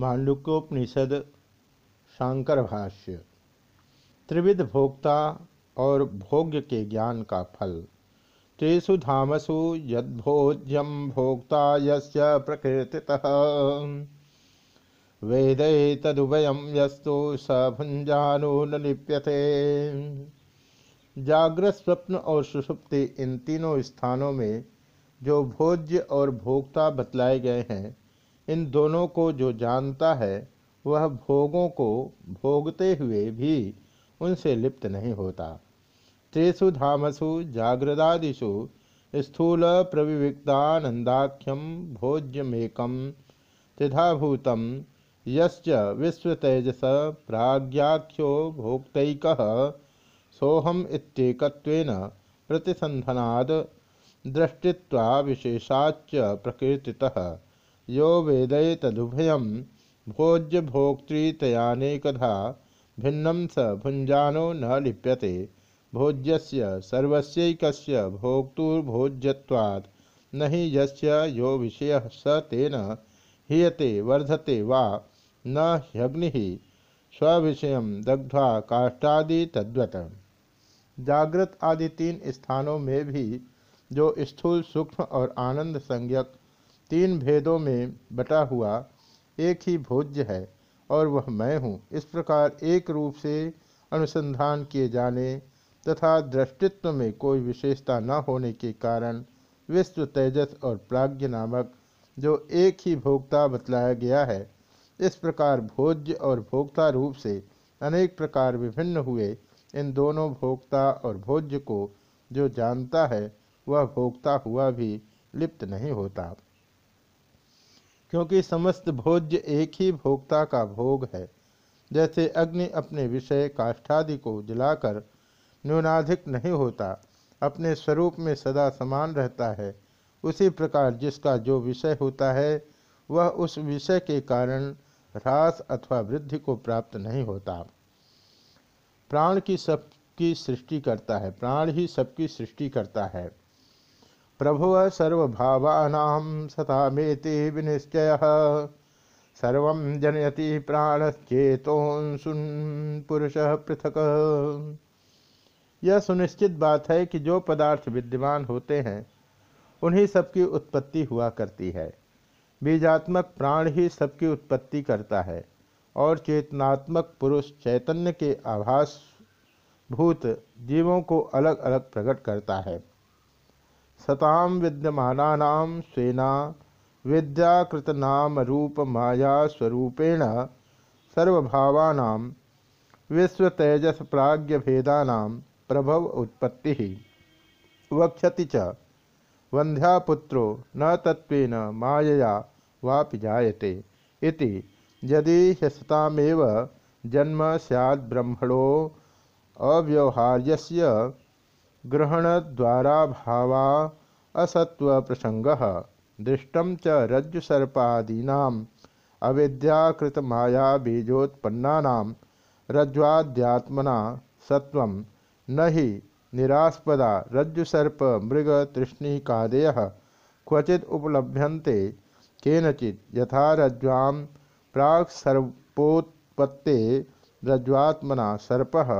मांडुक्योपनिषद शांकर भाष्य त्रिविध भोक्ता और भोग्य के ज्ञान का फल। त्रिषु धामसु यद्भोज्यम भोक्ता यस्य प्रकृतितः। वेद तदुभयम यस्तु स भुंजानो न लिप्यते। जागृत स्वप्न और सुषुप्ति इन तीनों स्थानों में जो भोज्य और भोक्ता बतलाए गए हैं इन दोनों को जो जानता है, वह भोगों को भोगते हुए भी उनसे लिप्त नहीं होता। त्रिषु धामसु जागृदादिषु स्थूल प्रविविक्तानंदाख्यम भोज्यमेकम त्रिधाभूतम यश्च विश्वतेजस प्राज्ञाख्यो भोक्तक सोहम इत्येकत्वेन प्रतिसंधनाद दृष्टित्वा विशेषाच प्रकृतितः यो वेदय तदुभयम भोज्य भोक्तृतयानेकधा भिन्नम स भुंजानो न लिप्यते। भोज्यस्य सर्वस्यैकस्य भोक्तुर्भोज्यवाद नहीं यस्य यो विषय स तेन हीयते, वर्धते वा न ह्यग्नि स्विषय दग्ध्वा काष्ठादि तद्वत। जागृत आदि तीन स्थानों में भी जो स्थूल, सूक्ष्म और आनंद संज्ञक तीन भेदों में बटा हुआ एक ही भोज्य है और वह मैं हूँ। इस प्रकार एक रूप से अनुसंधान किए जाने तथा दृष्टित्व में कोई विशेषता न होने के कारण विश्व तेजस और प्राज्ञ नामक जो एक ही भोक्ता बतलाया गया है, इस प्रकार भोज्य और भोक्ता रूप से अनेक प्रकार विभिन्न हुए इन दोनों भोक्ता और भोज्य को जो जानता है, वह भोक्ता हुआ भी लिप्त नहीं होता। क्योंकि समस्त भोज्य एक ही भोक्ता का भोग है। जैसे अग्नि अपने विषय काष्ठादि को जलाकर न्यूनाधिक नहीं होता, अपने स्वरूप में सदा समान रहता है, उसी प्रकार जिसका जो विषय होता है, वह उस विषय के कारण ह्रास अथवा वृद्धि को प्राप्त नहीं होता। प्राण की सबकी सृष्टि करता है, प्राण ही सबकी सृष्टि करता है। प्रभु सर्वभावानां सतामेति विनिश्चय। सर्व जनयति प्राणश्चेतोंसुन पुरुष पृथक। यह सुनिश्चित बात है कि जो पदार्थ विद्यमान होते हैं, उन्हीं सबकी उत्पत्ति हुआ करती है। बीजात्मक प्राण ही सबकी उत्पत्ति करता है, और चेतनात्मक पुरुष चैतन्य के आभास भूत जीवों को अलग अलग प्रकट करता है। सताम विद्यमानानाम स्वेना विद्याकृतनाम रूप माया स्वरूपेण सर्वभावानाम विश्व तेजस प्राज्ञ भेदानाम प्रभव उत्पत्ति। वक्षति च वंध्यापुत्रो न तत्व मायया वापि जायते इति। यदि ह्यसतामेव जन्म सैद ब्रह्मणो अव्यवहार्यस्य ग्रहण द्वारा भावा असत्व प्रसंग दृष्ट च रज्जुसर्पादीना अविद्याकृत माया बीजोत्पन्ना रज्ज्वाद्यात्मना सत्व न ही निरास्पदा रज्जुसर्प मृग तृष्णिकादय क्वचित उपलभ्यन्ते केनचित यथा रज्ज्वां रज्ज्वात्मना सर्पः।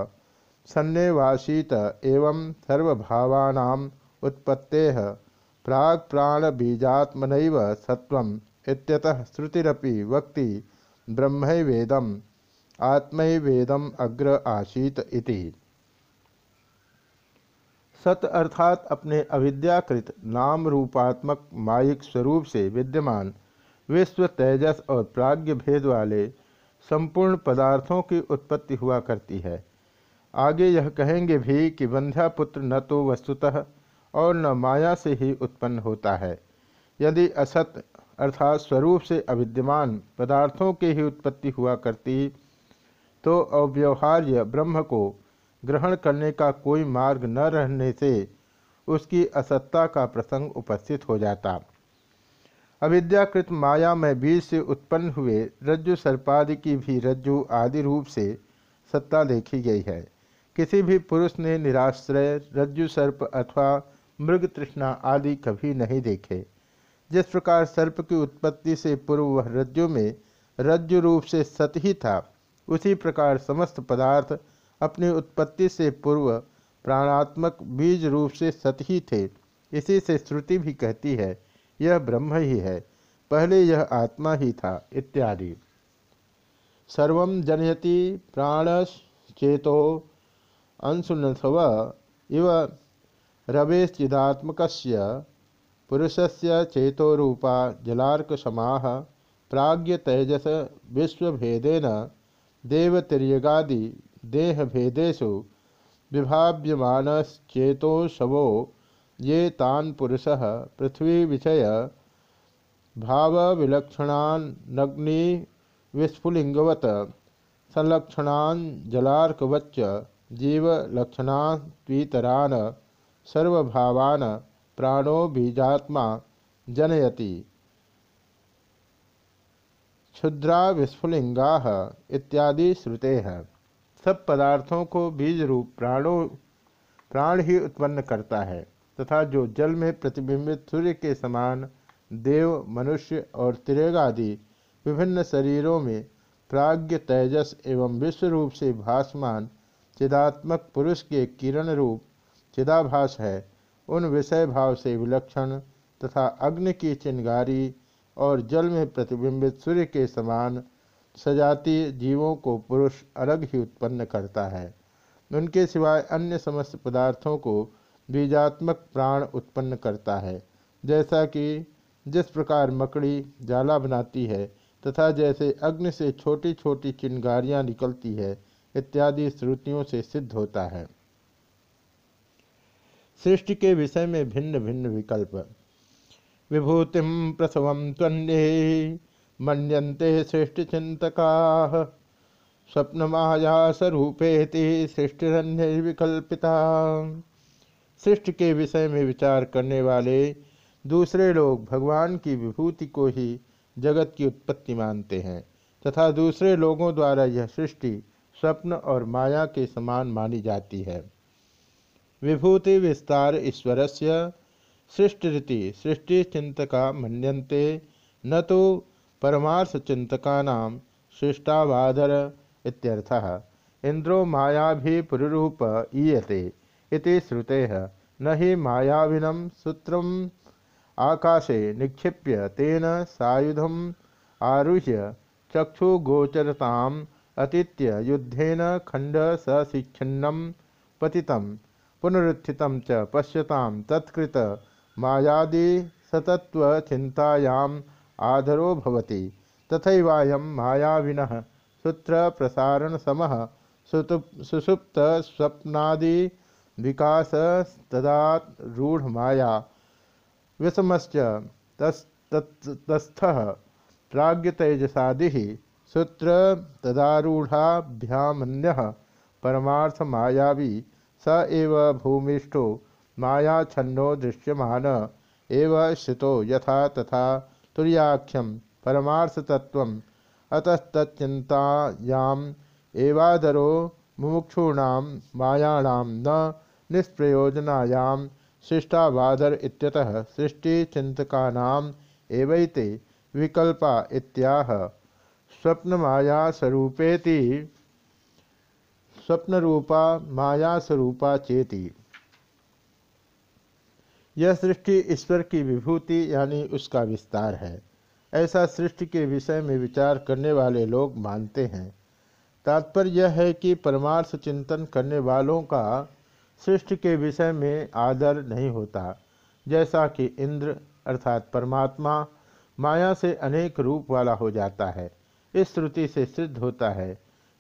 सन्नेवासीत एवं सर्वभावानाम उत्पत्ते प्राग प्राण बीजात्मन सत्व इत्यतः श्रुतिरपि वक्ति ब्रह्मवेदम आत्मवेदम अग्र आसीत इति। सत अर्थात अपने अविद्याकृत नाम रूपात्मक मायिक स्वरूप से विद्यमान विश्व तेजस और प्राग्ञ भेद वाले संपूर्ण पदार्थों की उत्पत्ति हुआ करती है। आगे यह कहेंगे भी कि बंध्या पुत्र न तो वस्तुतः और न माया से ही उत्पन्न होता है। यदि असत अर्थात स्वरूप से अविद्यमान पदार्थों की ही उत्पत्ति हुआ करती तो अव्यवहार्य ब्रह्म को ग्रहण करने का कोई मार्ग न रहने से उसकी असत्ता का प्रसंग उपस्थित हो जाता। अविद्याकृत माया में बीज से उत्पन्न हुए रज्जु सर्पादि की भी रज्जु आदि रूप से सत्ता देखी गई है। किसी भी पुरुष ने निराश्रय, रज्जु सर्प अथवा मृग तृष्णा आदि कभी नहीं देखे। जिस प्रकार सर्प की उत्पत्ति से पूर्व वह रज्जु में रज्जु रूप से सत ही था, उसी प्रकार समस्त पदार्थ अपनी उत्पत्ति से पूर्व प्राणात्मक बीज रूप से सत ही थे। इसी से श्रुति भी कहती है, यह ब्रह्म ही है, पहले यह आत्मा ही था, इत्यादि। सर्व जनयति प्राणश्चेतो अंशुनसव इव रवेश्चिदात्मक पुरुषस्य चेतोरूपा जलार्कसमाह प्राज्ञ तेजस विश्वभेदेन देवतिर्यगादि देहभेदेशु विभाव्यमानश्चेतोशवो ये तान पुरुष पृथ्वी विषय भाव विलक्षणान्नग्नि विस्फुलिंगवत संलक्षणान जलार्कवच्च जीवलक्षणात्वीतरान सर्वभावान प्राणो बीजात्मा जनयति। क्षुद्रा विस्फुलिंगा इत्यादि श्रुते। हैं सब पदार्थों को बीज रूप प्राणों, प्राण ही उत्पन्न करता है, तथा जो जल में प्रतिबिंबित सूर्य के समान देव, मनुष्य और तिरेग आदि विभिन्न शरीरों में प्राग्ञ, तेजस एवं विश्व रूप से भासमान चिदात्मक पुरुष के किरण रूप चिदाभास है। उन विषय भाव से विलक्षण तथा अग्नि की चिंगारी और जल में प्रतिबिंबित सूर्य के समान सजातीय जीवों को पुरुष अलग ही उत्पन्न करता है। उनके सिवाय अन्य समस्त पदार्थों को बीजात्मक प्राण उत्पन्न करता है। जैसा कि जिस प्रकार मकड़ी जाला बनाती है तथा जैसे अग्नि से छोटी छोटी चिंगारियाँ निकलती है इत्यादि श्रुतियों से सिद्ध होता है। सृष्टि के विषय में भिन्न भिन्न विकल्प। विभूति प्रसव त्वन्ये मनते सृष्टिचिंतका स्वप्नमाया स्वरूपेति सृष्टिरन्यविकल्पिता। सृष्टि के विषय में विचार करने वाले दूसरे लोग भगवान की विभूति को ही जगत की उत्पत्ति मानते हैं, तथा दूसरे लोगों द्वारा यह सृष्टि स्वप्न और माया के समान मानी जाती है। विभूति विस्तार ईश्वरस्य सृष्टिरीति, सृष्टि चिंतका मनते न तो परमार्थ चिंतका सृष्टावादर इत्यर्थः। इंद्रो माया भी पुरूप ईयते इति श्रुते। न ही मायाविनम सूत्र आकाशे निक्षिप्य तेन सायुधम आरुह्य चक्षुगोचरताम अतीत्य युद्धेन खंड सशिक्षिन्नम पतितम पुनरुत्थित च पश्यताम तत्कृत मायादि सतत्व चिंतायाम आधरो भवति। तथैवायम मायाविन सूत्र प्रसारण सम सुसुप्त स्वप्नादि विकास तदा रूढ़ माया तस्थ प्राग्य तेजसादि सूत्र तदारूढ़ाभ्यामन्य परमार्थ मायावी स एव भूमिष्ठो मायाछन्नो दृश्यमान एव श्रुतो यथा तथा तुर्याख्यम परमार्थतत्व अतस्तचिंतायाम एवादरो मुमुक्षूणाम मायाणाम न निष्प्रयोजनायाम सृष्टावादर इत्यतः सृष्टिचिंतकानाम एवैते विकल्पा इत्याह। स्वप्नमाया स्वरूपेति स्वप्न रूपा माया स्वरूपा चेती। यह सृष्टि ईश्वर की विभूति यानी उसका विस्तार है। ऐसा सृष्टि के विषय में विचार करने वाले लोग मानते हैं। तात्पर्य यह है कि परमार्थ चिंतन करने वालों का सृष्टि के विषय में आदर नहीं होता, जैसा कि इंद्र अर्थात परमात्मा माया से अनेक रूप वाला हो जाता है। इस श्रुति से सिद्ध होता है।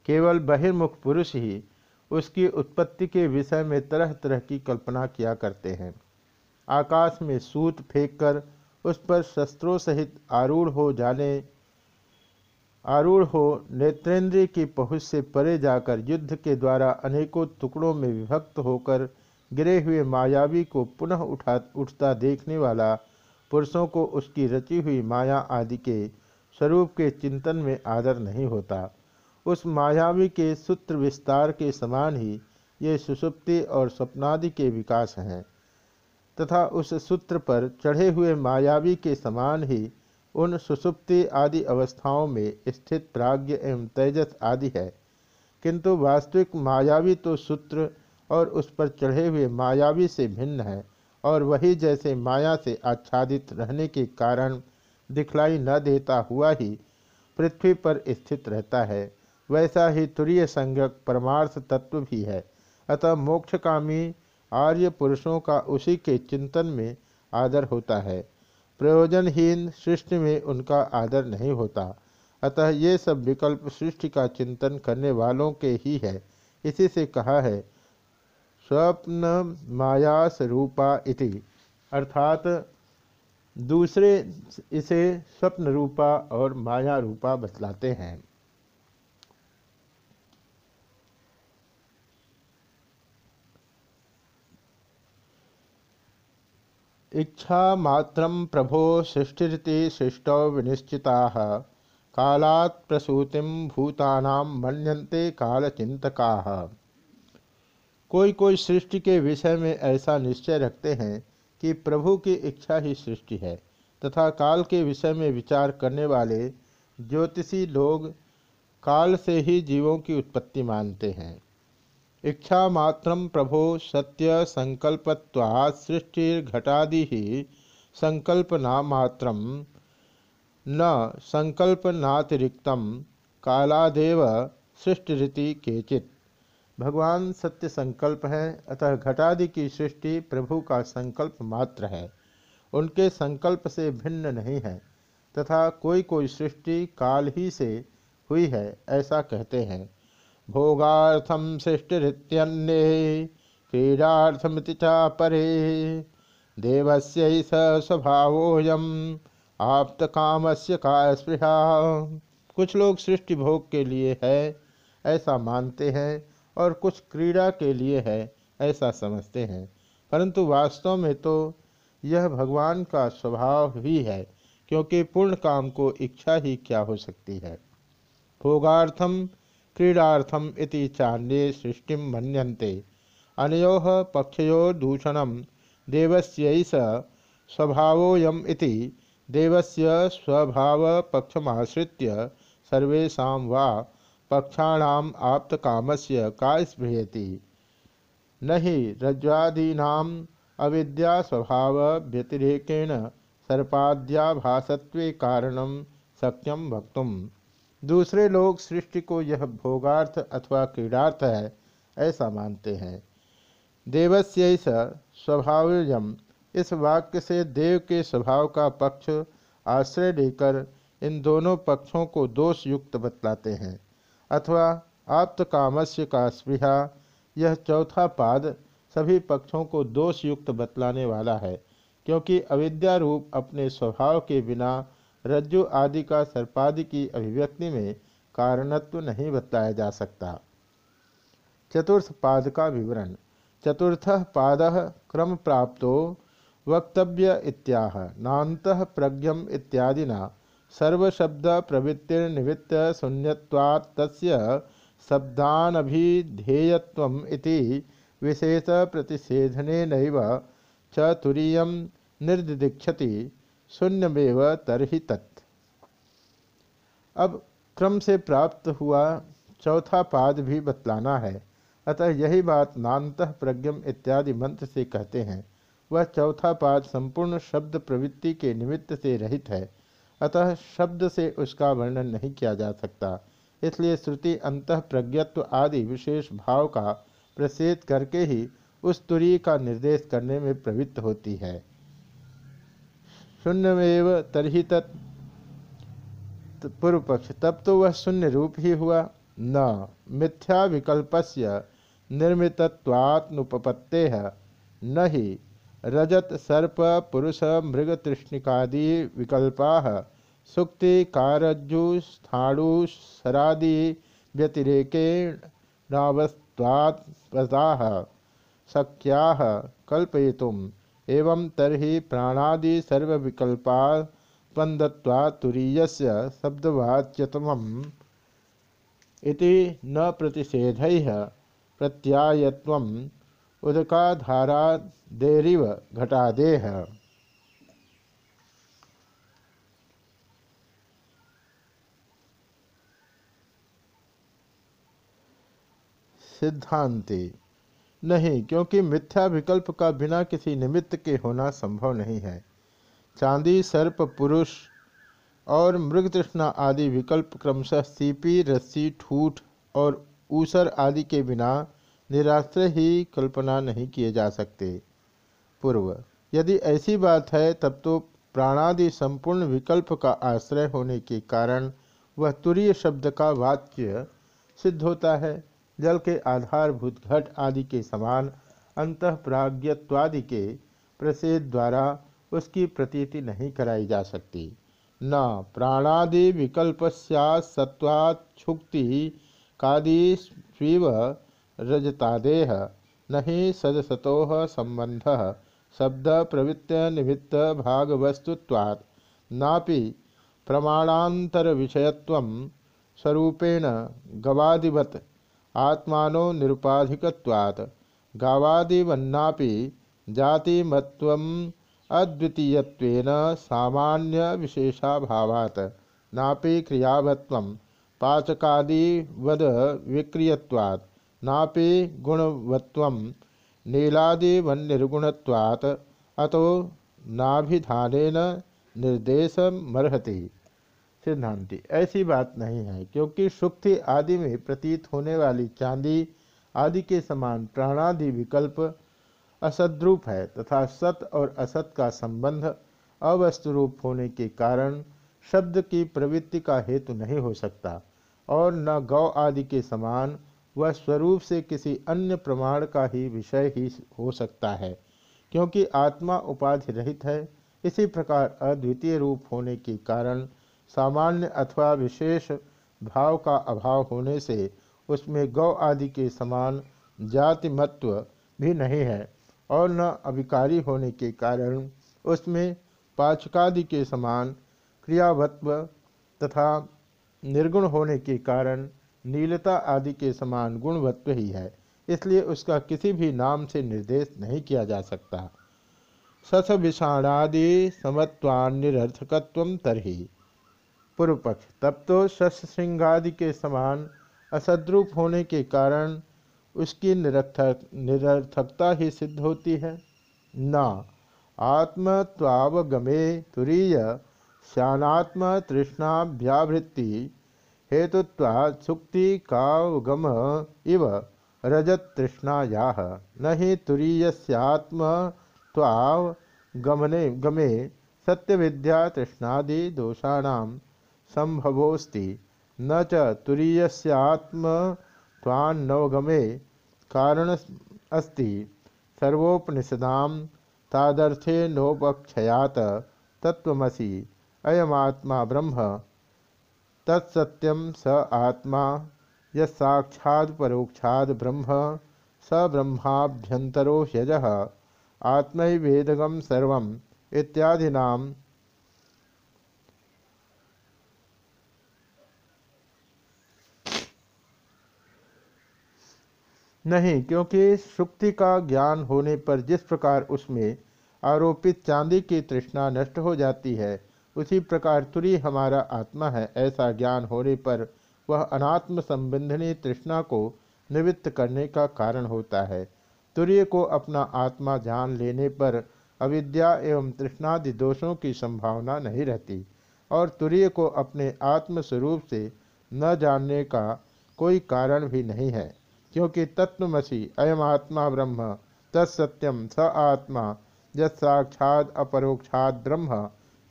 केवल बहिर्मुख पुरुष ही उसकी उत्पत्ति के विषय में तरह तरह की कल्पना किया करते हैं। आकाश में सूत फेंककर उस पर शस्त्रों सहित आरूढ़ हो जाने, आरूढ़ हो नेत्रेंद्र की पहुँच से परे जाकर युद्ध के द्वारा अनेकों टुकड़ों में विभक्त होकर गिरे हुए मायावी को पुनः उठा, उठता देखने वाला पुरुषों को उसकी रची हुई माया आदि के स्वरूप के चिंतन में आदर नहीं होता। उस मायावी के सूत्र विस्तार के समान ही ये सुसुप्ति और स्वप्नादि के विकास हैं, तथा उस सूत्र पर चढ़े हुए मायावी के समान ही उन सुसुप्ति आदि अवस्थाओं में स्थित प्राग्ञ एवं तेजस आदि है। किंतु वास्तविक मायावी तो सूत्र और उस पर चढ़े हुए मायावी से भिन्न है, और वही जैसे माया से आच्छादित रहने के कारण दिखलाई न देता हुआ ही पृथ्वी पर स्थित रहता है। वैसा ही तुरीय संज्ञक परमार्थ तत्व भी है। अतः मोक्षकामी आर्य पुरुषों का उसी के चिंतन में आदर होता है। प्रयोजनहीन सृष्टि में उनका आदर नहीं होता। अतः ये सब विकल्प सृष्टि का चिंतन करने वालों के ही है। इसी से कहा है, स्वप्न मायास रूपा इति। अर्थात दूसरे इसे स्वप्न रूपा और माया रूपा बतलाते हैं। इच्छा मात्र प्रभो सृष्टिरिति सृष्टौ विनिश्चिता। कालात् प्रसूतिम भूतानाम मन्यन्ते कालचिंतका कोई कोई सृष्टि के विषय में ऐसा निश्चय रखते हैं कि प्रभु की इच्छा ही सृष्टि है तथा काल के विषय में विचार करने वाले ज्योतिषी लोग काल से ही जीवों की उत्पत्ति मानते हैं। इच्छा मात्र प्रभो सत्य संकल्पत्वात् सृष्टिर्घटादि ही संकल्पना मात्रम न संकल्पनातिरिक्त कालादेव सृष्टिरीति केचित। भगवान सत्य संकल्प है, अतः घटादि की सृष्टि प्रभु का संकल्प मात्र है। उनके संकल्प से भिन्न नहीं है, तथा कोई कोई सृष्टि काल ही से हुई है, ऐसा कहते हैं। भोगार्थम क्रीडार्थमिति चा परे, देवस्य स स्वभावोयम आप्त कामस्य का स्पृहा कुछ लोग सृष्टि भोग के लिए है, ऐसा मानते हैं और कुछ क्रीड़ा के लिए है, ऐसा समझते हैं। परंतु वास्तव में तो यह भगवान का स्वभाव ही है, क्योंकि पूर्ण काम को इच्छा ही क्या हो सकती है। भोगार्थम क्रीडार्थम इति चान्ये सृष्टि मनते अनो पक्षयो दूषण देवस्यैष स्वभावोयम इति, देवस्य स्वभाव पक्षमाश्रित्य सर्वेशा वा पक्षाणाम आप्तकामस्य का स्पृहति न हि अविद्या स्वभाव व्यतिरेकेण सर्पाद्याभासत्व कारण सक्यम वक्तुम। दूसरे लोग सृष्टि को यह भोगार्थ अथवा क्रीडार्थ है, ऐसा मानते हैं। देवस्य स्वभावजम इस वाक्य से देव के स्वभाव का पक्ष आश्रय लेकर इन दोनों पक्षों को दोष युक्त बतलाते हैं। अथवा आप्त कामस्य का स्पृहा यह चौथा पाद सभी पक्षों को दोष युक्त बतलाने वाला है, क्योंकि अविद्या रूप अपने स्वभाव के बिना रज्जु आदि का सर्पादि की अभिव्यक्ति में कारणत्व नहीं बताया जा सकता। चतुर्थ पाद का विवरण। चतुर्थ पाद क्रम प्राप्तो वक्तव्य इत्याह नात प्रज्ञम इत्यादिना सर्वशब्द प्रवृत्तिर्निवृत्त शून्यवात् तस्य शब्दानभिधेयत्वम् विशेष प्रतिषेधने नैव च तुरीय निर्दिक्षति शून्यमेव तरहि तत्। अब क्रम से प्राप्त हुआ चौथा पाद भी बतलाना है। अतः यही बात नानत प्रज्ञम इत्यादि मंत्र से कहते हैं। वह चौथा पाद संपूर्ण शब्द प्रवृत्ति के निमित्त से रहित है। अतः शब्द से उसका वर्णन नहीं किया जा सकता। इसलिए श्रुति अंत प्रज्ञत्व आदि विशेष भाव का प्रसेद करके ही उस तुरी का निर्देश करने में प्रवृत्त होती है। शून्यमेव तरही तत् पूर्व पक्ष तब तो वह शून्य रूप ही हुआ। न, मिथ्या विकल्पस्य निर्मितत्वात्नुपत्ते न ही रजत सर्प पुरुष मृग तृष्णिकादि विकल्पा सुक्ति, कारज्जु, स्थाणु सरादि व्यतिरेकेणावस्वात्पदा शक्या कल्पयितुम। एवं तरी प्राणादि सर्वविकल्पापंदत्वा तुरीयस्य शब्दवाच्यतम इति न प्रतिषेध प्रत्यायत्वम उदकाधारा देरिव घटादेह। सिद्धांति। नहीं, क्योंकि मिथ्या विकल्प का बिना किसी निमित्त के होना संभव नहीं है। चांदी, सर्प, पुरुष और मृग तृष्णा आदि विकल्प क्रमशः सीपी, रस्सी, ठूठ और ऊसर आदि के बिना निराश्रय ही कल्पना नहीं किए जा सकते। पूर्व, यदि ऐसी बात है, तब तो प्राणादि संपूर्ण विकल्प का आश्रय होने के कारण वह तुरीय शब्द का वाच्य सिद्ध होता है। जल के आधारभूत घट आदि के समान अंत प्राज्ञत्वादि के प्रसेद द्वारा उसकी प्रतीति नहीं कराई जा सकती। न प्राणादि विकल्प सत्वाक्षुक्ति कादि स्वीव रजतादेह नहीं सदसतो संबंध शब्द प्रवृत्त निमित्त भागवस्तुत्वात्। नापि प्रमाणांतर विषयत्व स्वरूपेण गवादिवत आत्मानो निरुपाधिकवात् गावादिवन्नापि जातिमत्वम् अद्वितीयत्वेन सामान्य विशेषाभावात् नापि क्रियावत्वं पाचकादिवद विक्रियत्वात् नापि गुणवत्वं नीलादिवन्निर्गुणत्वात्। अतो नाभिधानेन निर्देश मरहति सिद्धांति। ऐसी बात नहीं है, क्योंकि सुक्ति आदि में प्रतीत होने वाली चांदी आदि के समान प्राणादि विकल्प असद्रूप है तथा सत और असत का संबंध अवस्तुरूप होने के कारण शब्द की प्रवृत्ति का हेतु नहीं हो सकता, और न गौ आदि के समान वह स्वरूप से किसी अन्य प्रमाण का ही विषय ही हो सकता है, क्योंकि आत्मा उपाधि रहित है। इसी प्रकार अद्वितीय रूप होने के कारण सामान्य अथवा विशेष भाव का अभाव होने से उसमें गौ आदि के समान जाति मत्व भी नहीं है और न अभिकारी होने के कारण उसमें पाचकादि के समान क्रियावत्व तथा निर्गुण होने के कारण नीलता आदि के समान गुणवत्व ही है। इसलिए उसका किसी भी नाम से निर्देश नहीं किया जा सकता। सस विषाणादि समत्वान्निरर्थकत्व तरही। पूर्व पक्ष तब तो शस्त्र श्रृंगादि के समान असद्रूप होने के कारण उसकी निरर्थक, निरर्थकता ही सिद्ध होती है। न। आत्मत्वावगमे तुरीय श्यानात्म तृष्णाभ्यावृत्ति हेतुत्वा सुक्ति कावगम इव रजत तृष्णाया। न ही तुरीयस्यात्म गमने गमे सत्य विद्या तृष्णादि दोषाणाम संभवोस्ति न च तुरीयस्यात्मत्वान्नवगमे कारण अस्ति। सर्वोपनिषदां तादर्थे नोपक्षयात तत्वमसि अयमात्मा ब्रह्म। तत्सत्यम स आत्मा। यक्षाद परोक्षाद ब्रह्म। स ब्रह्माभ्यंतरो ह्यज। आत्मवेदगम सर्व इत्यादिना नहीं, क्योंकि सुक्ति का ज्ञान होने पर जिस प्रकार उसमें आरोपित चांदी की तृष्णा नष्ट हो जाती है, उसी प्रकार तुरी हमारा आत्मा है। ऐसा ज्ञान होने पर वह अनात्म संबंधनी तृष्णा को निवृत्त करने का कारण होता है। तुर्य को अपना आत्मा जान लेने पर अविद्या एवं तृष्णादि दोषों की संभावना नहीं रहती, और तुर्य को अपने आत्मस्वरूप से न जानने का कोई कारण भी नहीं है। क्योंकि तत्वमसी, अयम आत्मा ब्रह्म तत्सत्यम स आत्मा यक्षाद अपरोक्षाद ब्रह्म,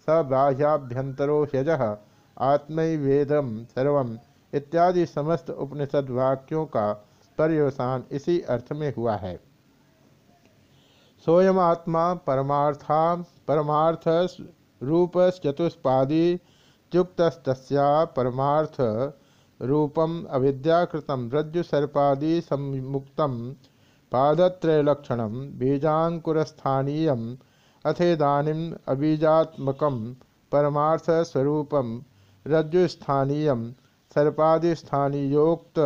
स बाह्याभ्यंतरो ह्यज आत्मवेदम सर्व इत्यादि समस्त उपनिषद वाक्यों का पर्यवसान इसी अर्थ में हुआ है। सोयम आत्मा परमार्था परमार्थ रूप चतुष्पादी युक्त परमार्थ रूपम अविद्याकृत रज्जु सर्पादी संमुक्त पादत्रयलक्षण बीजाकुरस्थनीय अथेदानीम अबीजात्मक परमार्थस्वरूप रज्जुस्थनीय सर्पादिस्थानीयोक्त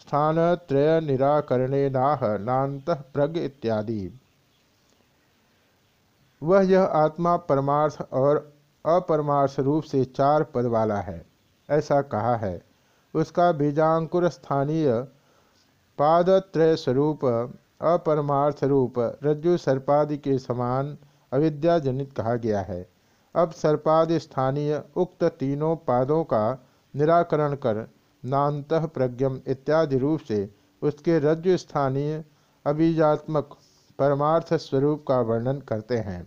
स्थानत्रय निराकरणेनाह नात प्रग इत्यादि। वह यह आत्मा परमार्थ और अपरमार्थ रूप से चार पद वाला है, ऐसा कहा है। उसका बीजाकुर स्थानीय पादत्रय स्वरूप अपरमार्थ रूप रज्जु सर्पादि के समान अविद्याजनित कहा गया है। अब सर्पादि स्थानीय उक्त तीनों पादों का निराकरण कर नात प्रज्ञम इत्यादि रूप से उसके रज्जु स्थानीय अबीजात्मक परमार्थ स्वरूप का वर्णन करते हैं।